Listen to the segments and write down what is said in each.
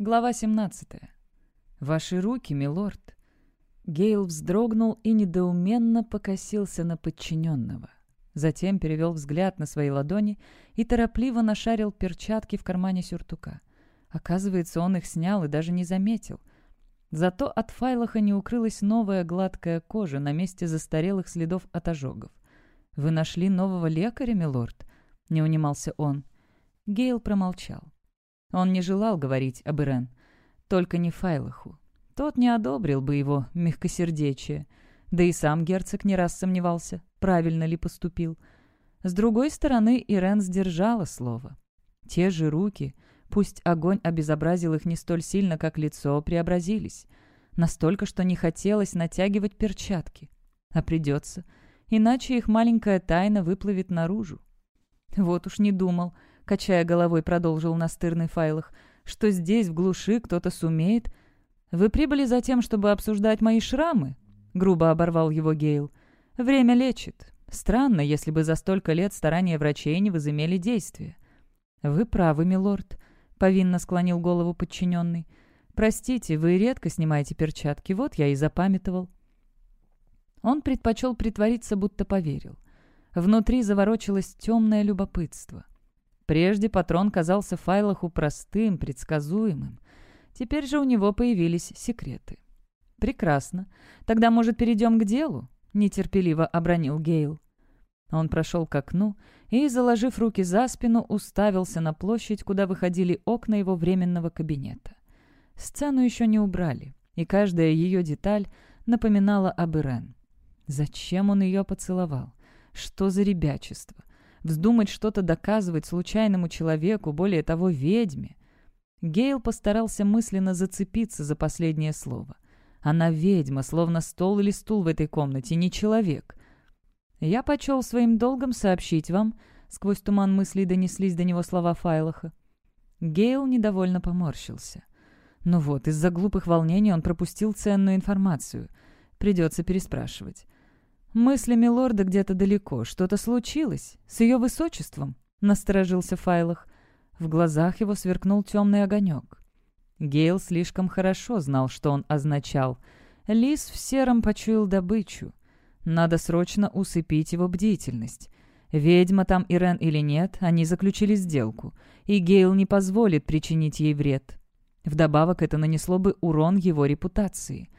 Глава 17. «Ваши руки, милорд». Гейл вздрогнул и недоуменно покосился на подчиненного. Затем перевел взгляд на свои ладони и торопливо нашарил перчатки в кармане сюртука. Оказывается, он их снял и даже не заметил. Зато от Файлаха не укрылась новая гладкая кожа на месте застарелых следов от ожогов. «Вы нашли нового лекаря, милорд?» — не унимался он. Гейл промолчал. Он не желал говорить об Ирен. Только не Файлаху. Тот не одобрил бы его мягкосердечие. Да и сам герцог не раз сомневался, правильно ли поступил. С другой стороны, Ирен сдержала слово. Те же руки, пусть огонь обезобразил их не столь сильно, как лицо, преобразились. Настолько, что не хотелось натягивать перчатки. А придется. Иначе их маленькая тайна выплывет наружу. Вот уж не думал, — качая головой, продолжил настырный файлах, «что здесь, в глуши, кто-то сумеет...» «Вы прибыли за тем, чтобы обсуждать мои шрамы?» — грубо оборвал его Гейл. «Время лечит. Странно, если бы за столько лет старания врачей не возымели действия». «Вы правы, милорд», — повинно склонил голову подчиненный. «Простите, вы редко снимаете перчатки, вот я и запамятовал». Он предпочел притвориться, будто поверил. Внутри заворочилось темное любопытство. Прежде патрон казался Файлаху простым, предсказуемым. Теперь же у него появились секреты. «Прекрасно. Тогда, может, перейдем к делу?» — нетерпеливо обронил Гейл. Он прошел к окну и, заложив руки за спину, уставился на площадь, куда выходили окна его временного кабинета. Сцену еще не убрали, и каждая ее деталь напоминала об Ирен. Зачем он ее поцеловал? Что за ребячество? Вздумать что-то доказывать случайному человеку, более того, ведьме. Гейл постарался мысленно зацепиться за последнее слово. Она ведьма, словно стол или стул в этой комнате, не человек. «Я почел своим долгом сообщить вам», — сквозь туман мыслей донеслись до него слова Файлаха. Гейл недовольно поморщился. Ну вот, из-за глупых волнений он пропустил ценную информацию. Придется переспрашивать. Мысли милорда где-то далеко. Что-то случилось. С ее высочеством?» — насторожился Файлах. В глазах его сверкнул темный огонек. Гейл слишком хорошо знал, что он означал. Лис в сером почуял добычу. Надо срочно усыпить его бдительность. Ведьма там Ирен или нет, они заключили сделку, и Гейл не позволит причинить ей вред. Вдобавок это нанесло бы урон его репутации.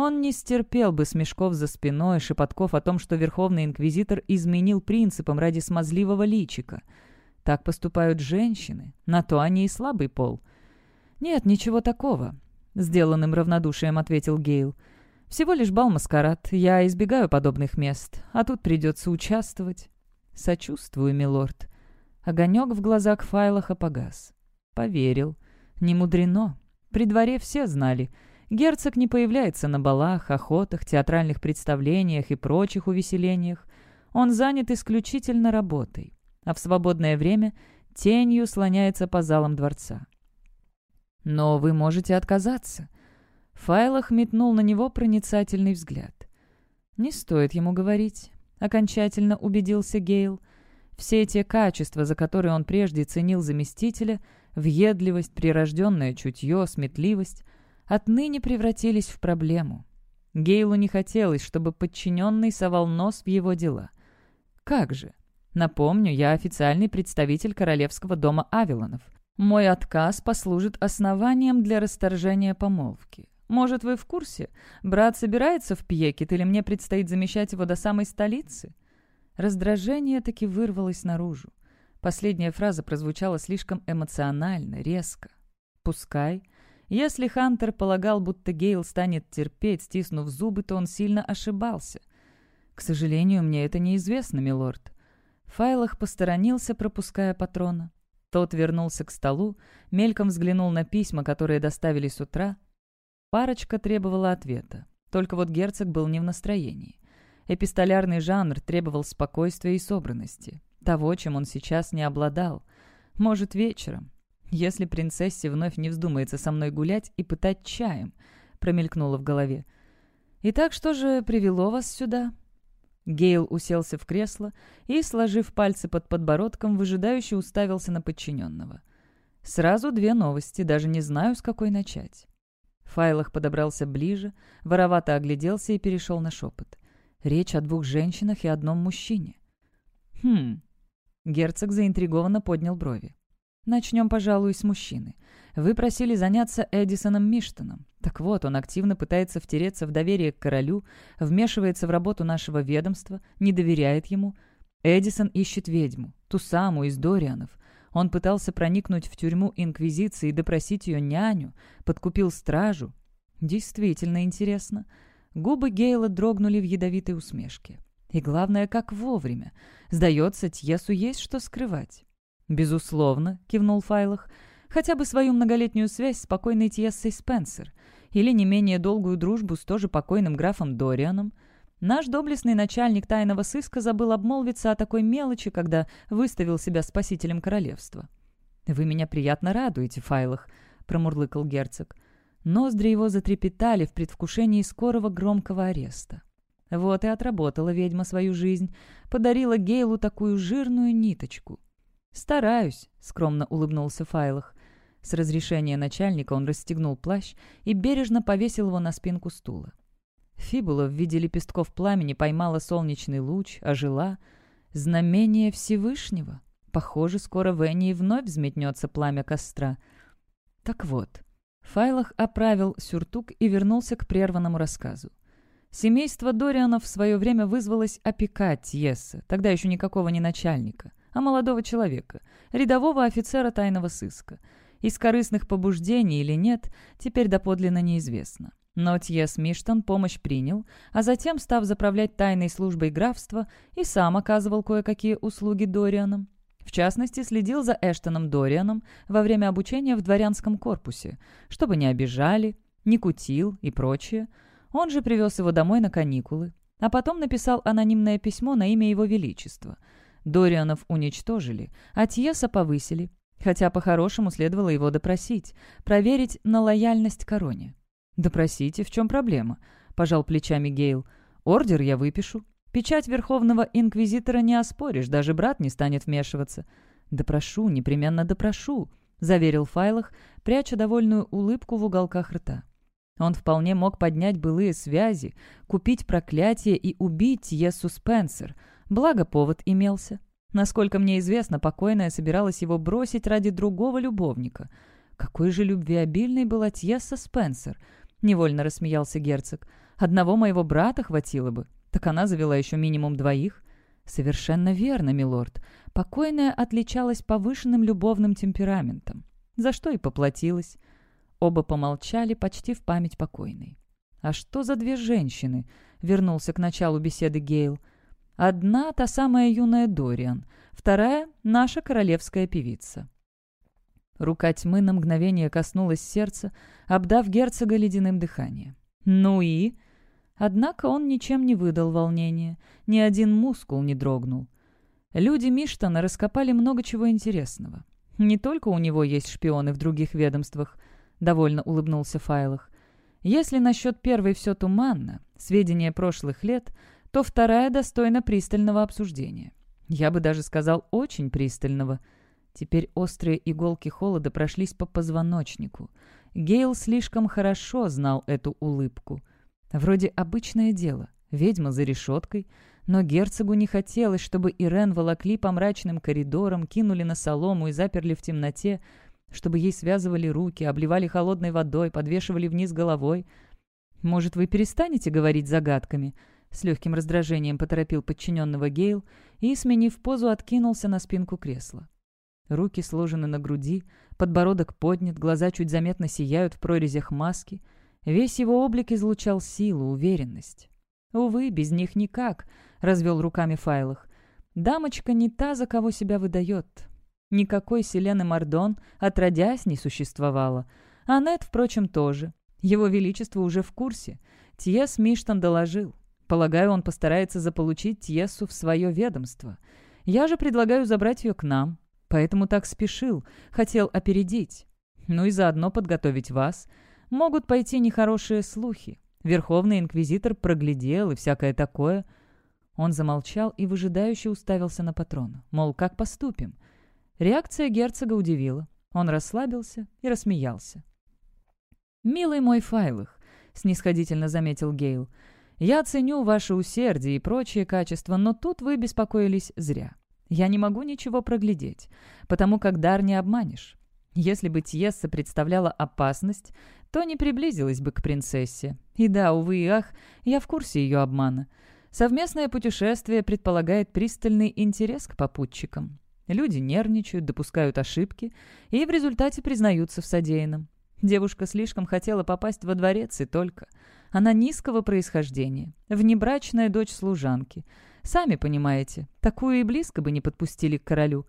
Он не стерпел бы смешков за спиной, шепотков о том, что Верховный Инквизитор изменил принципам ради смазливого личика. Так поступают женщины, на то они и слабый пол. «Нет, ничего такого», — сделанным равнодушием ответил Гейл. «Всего лишь бал-маскарад. Я избегаю подобных мест, а тут придется участвовать». «Сочувствую, милорд». Огонек в глазах Файлаха погас. Поверил. Не мудрено. При дворе все знали — Герцог не появляется на балах, охотах, театральных представлениях и прочих увеселениях. Он занят исключительно работой, а в свободное время тенью слоняется по залам дворца. «Но вы можете отказаться». Файлах метнул на него проницательный взгляд. «Не стоит ему говорить», — окончательно убедился Гейл. Все те качества, за которые он прежде ценил заместителя, въедливость, прирожденное чутье, сметливость — отныне превратились в проблему. Гейлу не хотелось, чтобы подчиненный совал нос в его дела. Как же? Напомню, я официальный представитель королевского дома Авилонов. Мой отказ послужит основанием для расторжения помолвки. Может, вы в курсе? Брат собирается в Пьекет или мне предстоит замещать его до самой столицы?» Раздражение таки вырвалось наружу. Последняя фраза прозвучала слишком эмоционально, резко. «Пускай», если Хантер полагал, будто Гейл станет терпеть, стиснув зубы, то он сильно ошибался. «К сожалению, мне это неизвестно, милорд». Файлах посторонился, пропуская патрона. Тот вернулся к столу, мельком взглянул на письма, которые доставили с утра. Парочка требовала ответа. Только вот герцог был не в настроении. Эпистолярный жанр требовал спокойствия и собранности. Того, чем он сейчас не обладал. Может, вечером, «Если принцессе вновь не вздумается со мной гулять и пытать чаем», — промелькнуло в голове. «Итак, что же привело вас сюда?» Гейл уселся в кресло и, сложив пальцы под подбородком, выжидающе уставился на подчиненного. Сразу две новости, даже не знаю, с какой начать. Файлах подобрался ближе, воровато огляделся и перешел на шепот. Речь о двух женщинах и одном мужчине. «Хм...» Герцог заинтригованно поднял брови. «Начнем, пожалуй, с мужчины. Вы просили заняться Эдисоном Миштоном. Так вот, он активно пытается втереться в доверие к королю, вмешивается в работу нашего ведомства, не доверяет ему. Эдисон ищет ведьму, ту самую из Дорианов. Он пытался проникнуть в тюрьму Инквизиции и допросить ее няню, подкупил стражу. Действительно интересно. Губы Гейла дрогнули в ядовитой усмешке. И главное, как вовремя. Сдается, Тьесу есть что скрывать. «Безусловно», — кивнул Файлах, — «хотя бы свою многолетнюю связь с покойной Тьессой Спенсер или не менее долгую дружбу с тоже покойным графом Дорианом. Наш доблестный начальник тайного сыска забыл обмолвиться о такой мелочи, когда выставил себя спасителем королевства. «Вы меня приятно радуете, Файлах», — промурлыкал герцог. Ноздри его затрепетали в предвкушении скорого громкого ареста. Вот и отработала ведьма свою жизнь, подарила Гейлу такую жирную ниточку. «Стараюсь», — скромно улыбнулся Файлах. С разрешения начальника он расстегнул плащ и бережно повесил его на спинку стула. Фибула в виде лепестков пламени поймала солнечный луч, ожила. Знамение Всевышнего. Похоже, скоро в Энии вновь взметнется пламя костра. Так вот, Файлах оправил сюртук и вернулся к прерванному рассказу. Семейство Дорианов в свое время вызвалось опекать Тьесса, тогда еще никакого не начальника, а молодого человека, рядового офицера тайного сыска. Из корыстных побуждений или нет, теперь доподлинно неизвестно. Но Тьес Миштон помощь принял, а затем, став заправлять тайной службой графства, и сам оказывал кое-какие услуги Дорианам. В частности, следил за Эштоном Дорианом во время обучения в дворянском корпусе, чтобы не обижали, не кутил и прочее. Он же привез его домой на каникулы, а потом написал анонимное письмо на имя его величества. Дорианов уничтожили, а Тьеса повысили, хотя по-хорошему следовало его допросить, проверить на лояльность короне. «Допросите, в чем проблема?» — пожал плечами Гейл. «Ордер я выпишу. Печать Верховного Инквизитора не оспоришь, даже брат не станет вмешиваться». «Допрошу, непременно допрошу», — заверил Файлах, пряча довольную улыбку в уголках рта. Он вполне мог поднять былые связи, купить проклятие и убить Ессу Спенсер, благо повод имелся. Насколько мне известно, покойная собиралась его бросить ради другого любовника. Какой же любвеобильной была Тьесса Спенсер — Невольно рассмеялся герцог. «Одного моего брата хватило бы. Так она завела еще минимум двоих». «Совершенно верно, милорд. Покойная отличалась повышенным любовным темпераментом. За что и поплатилась». Оба помолчали почти в память покойной. «А что за две женщины?» — вернулся к началу беседы Гейл. «Одна — та самая юная Дориан, вторая — наша королевская певица». Рука тьмы на мгновение коснулась сердца, обдав герцога ледяным дыханием. «Ну и?» Однако он ничем не выдал волнения, ни один мускул не дрогнул. Люди Миштона раскопали много чего интересного. Не только у него есть шпионы в других ведомствах, довольно улыбнулся Файлах. Если насчет первой все туманно, сведения прошлых лет, то вторая достойна пристального обсуждения. Я бы даже сказал, очень пристального – Теперь острые иголки холода прошлись по позвоночнику. Гейл слишком хорошо знал эту улыбку. Вроде обычное дело, ведьма за решеткой, но герцогу не хотелось, чтобы Ирен волокли по мрачным коридорам, кинули на солому и заперли в темноте, чтобы ей связывали руки, обливали холодной водой, подвешивали вниз головой. «Может, вы перестанете говорить загадками?» С легким раздражением поторопил подчиненного Гейл и, сменив позу, откинулся на спинку кресла. Руки сложены на груди, подбородок поднят, глаза чуть заметно сияют в прорезях маски. Весь его облик излучал силу, уверенность. «Увы, без них никак», — развел руками Файлах. «Дамочка не та, за кого себя выдает. Никакой Селены Мордон, отродясь, не существовало. А Нет, впрочем, тоже. Его Величество уже в курсе. Тьес Миштон доложил. Полагаю, он постарается заполучить Тьесу в свое ведомство. Я же предлагаю забрать ее к нам. Поэтому так спешил, хотел опередить. Ну и заодно подготовить вас. Могут пойти нехорошие слухи. Верховный инквизитор проглядел и всякое такое. Он замолчал и выжидающе уставился на патрона. Мол, как поступим? Реакция герцога удивила. Он расслабился и рассмеялся. «Милый мой Файлых», — снисходительно заметил Гейл, — «я ценю ваше усердие и прочие качества, но тут вы беспокоились зря. Я не могу ничего проглядеть, потому как дар не обманешь. Если бы Тьесса представляла опасность, то не приблизилась бы к принцессе. И да, увы и ах, я в курсе ее обмана. Совместное путешествие предполагает пристальный интерес к попутчикам. Люди нервничают, допускают ошибки и в результате признаются в содеянном. Девушка слишком хотела попасть во дворец и только. Она низкого происхождения, внебрачная дочь служанки. Сами понимаете, такую и близко бы не подпустили к королю.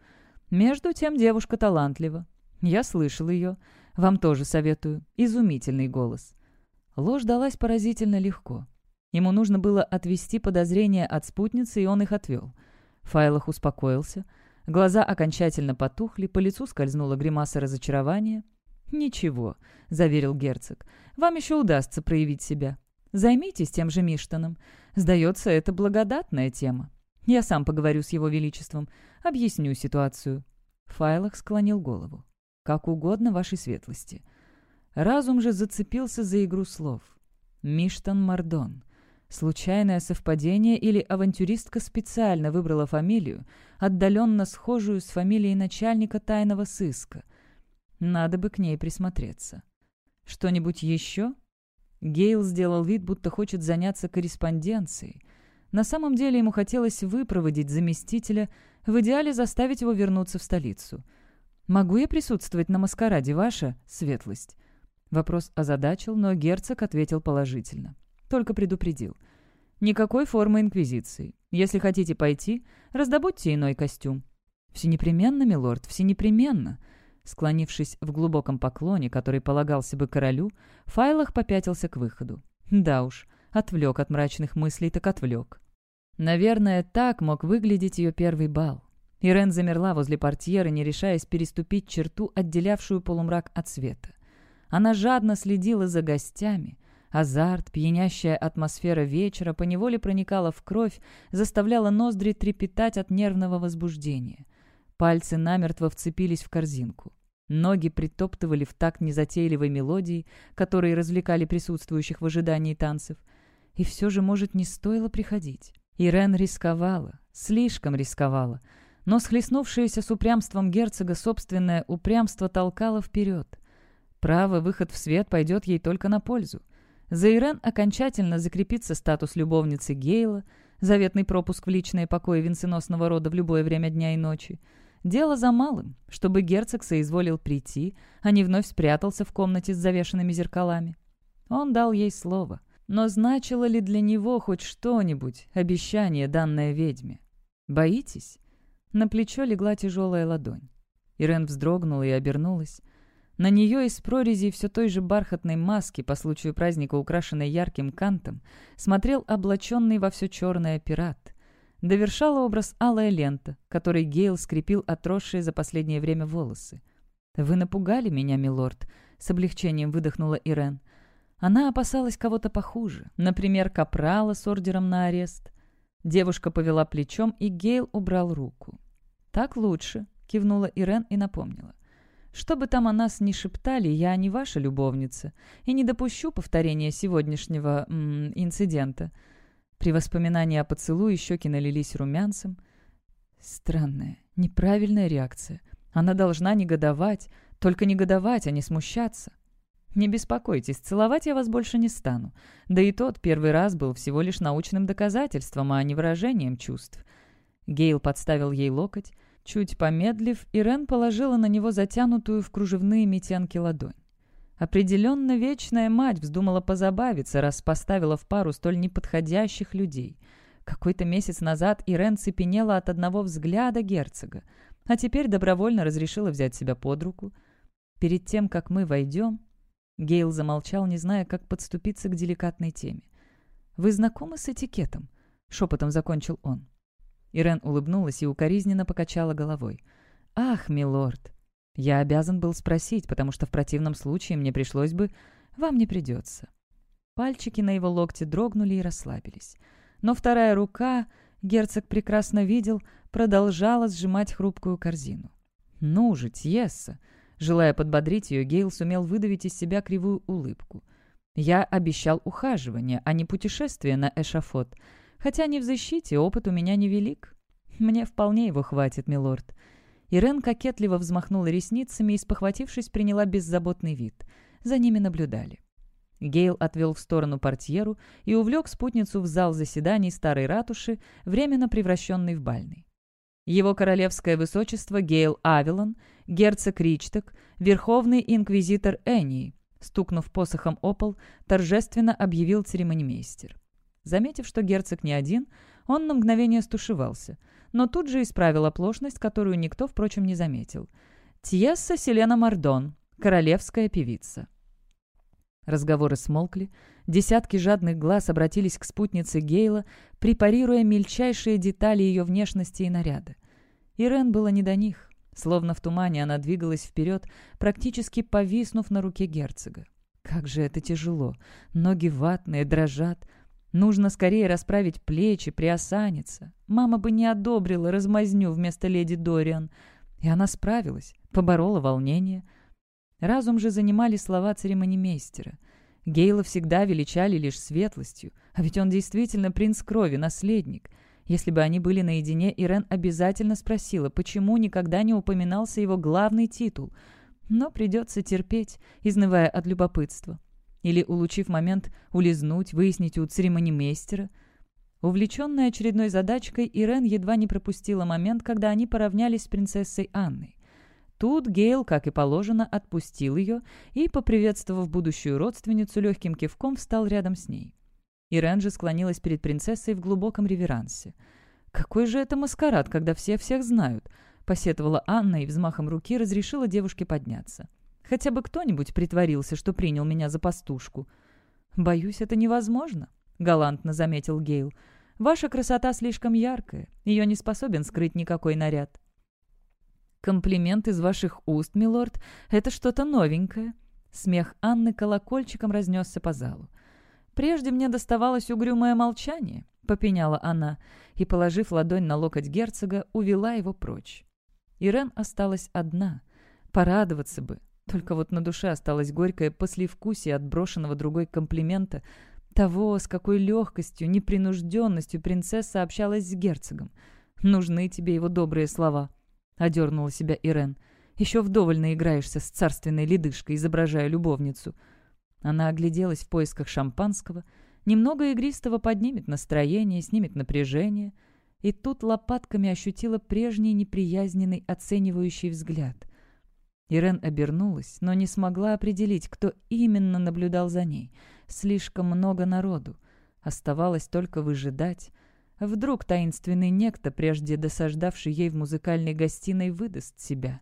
Между тем девушка талантлива. Я слышал ее. Вам тоже советую. Изумительный голос. Ложь далась поразительно легко. Ему нужно было отвести подозрения от спутницы, и он их отвел. Файлах успокоился. Глаза окончательно потухли, по лицу скользнула гримаса разочарования. «Ничего», — заверил герцог, — «вам еще удастся проявить себя. Займитесь тем же Миштоном. Сдается, это благодатная тема. Я сам поговорю с его величеством, объясню ситуацию». Файлах склонил голову. «Как угодно вашей светлости». Разум же зацепился за игру слов. «Миштон Мардон». Случайное совпадение или авантюристка специально выбрала фамилию, отдаленно схожую с фамилией начальника тайного сыска. Надо бы к ней присмотреться. Что-нибудь еще? Гейл сделал вид, будто хочет заняться корреспонденцией. На самом деле ему хотелось выпроводить заместителя, в идеале заставить его вернуться в столицу. «Могу я присутствовать на маскараде, ваша светлость?» Вопрос озадачил, но герцог ответил положительно. Только предупредил. «Никакой формы инквизиции. Если хотите пойти, раздобудьте иной костюм». «Все непременно, милорд, все непременно». Склонившись в глубоком поклоне, который полагался бы королю, Файлах попятился к выходу. Да уж, отвлек от мрачных мыслей, так отвлек. Наверное, так мог выглядеть ее первый бал. Ирен замерла возле портьеры, не решаясь переступить черту, отделявшую полумрак от света. Она жадно следила за гостями, Азарт, пьянящая атмосфера вечера поневоле проникала в кровь, заставляла ноздри трепетать от нервного возбуждения. Пальцы намертво вцепились в корзинку. Ноги притоптывали в такт незатейливой мелодии, которые развлекали присутствующих в ожидании танцев. И все же, может, не стоило приходить. Ирен рисковала, слишком рисковала, но схлестнувшееся с упрямством герцога собственное упрямство толкало вперед. Право, выход в свет пойдет ей только на пользу. За Ирен окончательно закрепится статус любовницы Гейла, заветный пропуск в личные покои венценосного рода в любое время дня и ночи. Дело за малым, чтобы герцог соизволил прийти, а не вновь спрятался в комнате с завешенными зеркалами. Он дал ей слово. Но значило ли для него хоть что-нибудь обещание, данное ведьме? «Боитесь?» На плечо легла тяжелая ладонь. Ирен вздрогнула и обернулась. На нее из прорези все той же бархатной маски, по случаю праздника, украшенной ярким кантом, смотрел облаченный во все черное пират. Довершала образ алая лента, которой Гейл скрепил отросшие за последнее время волосы. «Вы напугали меня, милорд», — с облегчением выдохнула Ирен. Она опасалась кого-то похуже, например, капрала с ордером на арест. Девушка повела плечом, и Гейл убрал руку. «Так лучше», — кивнула Ирен и напомнила. Что бы там о нас ни шептали, я не ваша любовница и не допущу повторения сегодняшнего м -м, инцидента». При воспоминании о поцелуе щеки налились румянцем. Странная, неправильная реакция. Она должна негодовать, только негодовать, а не смущаться. «Не беспокойтесь, целовать я вас больше не стану. Да и тот первый раз был всего лишь научным доказательством, а не выражением чувств». Гейл подставил ей локоть. Чуть помедлив, Ирен положила на него затянутую в кружевные метенки ладонь. Определенно вечная мать вздумала позабавиться, раз поставила в пару столь неподходящих людей. Какой-то месяц назад Ирен цепенела от одного взгляда герцога, а теперь добровольно разрешила взять себя под руку. Перед тем, как мы войдем... Гейл замолчал, не зная, как подступиться к деликатной теме. «Вы знакомы с этикетом?» — шепотом закончил он. Ирен улыбнулась и укоризненно покачала головой. «Ах, милорд! Я обязан был спросить, потому что в противном случае мне пришлось бы... Вам не придется». Пальчики на его локте дрогнули и расслабились. Но вторая рука, герцог прекрасно видел, продолжала сжимать хрупкую корзину. «Ну же, Тьесса, Желая подбодрить ее, Гейл сумел выдавить из себя кривую улыбку. «Я обещал ухаживание, а не путешествие на эшафот. Хотя не в защите, опыт у меня невелик. Мне вполне его хватит, милорд». Ирен кокетливо взмахнула ресницами и, спохватившись, приняла беззаботный вид. За ними наблюдали. Гейл отвел в сторону портьеру и увлек спутницу в зал заседаний старой ратуши, временно превращенный в бальный. Его королевское высочество Гейл Авилон, герцог Ричток, верховный инквизитор Энни, стукнув посохом о пол, торжественно объявил церемонимейстер. Заметив, что герцог не один, он на мгновение стушевался, но тут же исправил оплошность, которую никто, впрочем, не заметил. Тьесса Селена Мардон, королевская певица. Разговоры смолкли, десятки жадных глаз обратились к спутнице Гейла, препарируя мельчайшие детали ее внешности и наряда. Ирен было не до них. Словно в тумане она двигалась вперед, практически повиснув на руке герцога. Как же это тяжело. Ноги ватные, дрожат. Нужно скорее расправить плечи, приосаниться. Мама бы не одобрила размазню вместо леди Дориан. И она справилась, поборола волнение — Разум же занимали слова церемонимейстера. Гейла всегда величали лишь светлостью, а ведь он действительно принц крови, наследник. Если бы они были наедине, Ирен обязательно спросила, почему никогда не упоминался его главный титул. Но придется терпеть, изнывая от любопытства. Или, улучив момент, улизнуть, выяснить у церемонимейстера. Увлеченная очередной задачкой, Ирен едва не пропустила момент, когда они поравнялись с принцессой Анной. Тут Гейл, как и положено, отпустил ее и, поприветствовав будущую родственницу, легким кивком встал рядом с ней. Ирен же склонилась перед принцессой в глубоком реверансе. «Какой же это маскарад, когда все всех знают?» — посетовала Анна и взмахом руки разрешила девушке подняться. «Хотя бы кто-нибудь притворился, что принял меня за пастушку». «Боюсь, это невозможно», — галантно заметил Гейл. «Ваша красота слишком яркая, ее не способен скрыть никакой наряд». «Комплимент из ваших уст, милорд, это что-то новенькое». Смех Анны колокольчиком разнесся по залу. «Прежде мне доставалось угрюмое молчание», — попеняла она, и, положив ладонь на локоть герцога, увела его прочь. Ирен осталась одна. Порадоваться бы. Только вот на душе осталось горькое послевкусие от брошенного другой комплимента, того, с какой легкостью, непринужденностью принцесса общалась с герцогом. Нужны тебе его добрые слова. — одернула себя Ирен. «Еще вдоволь наиграешься с царственной ледышкой, изображая любовницу». Она огляделась в поисках шампанского. Немного игристого поднимет настроение, снимет напряжение. И тут лопатками ощутила прежний неприязненный оценивающий взгляд. Ирен обернулась, но не смогла определить, кто именно наблюдал за ней. Слишком много народу. Оставалось только выжидать, Вдруг таинственный некто, прежде досаждавший ей в музыкальной гостиной, выдаст себя.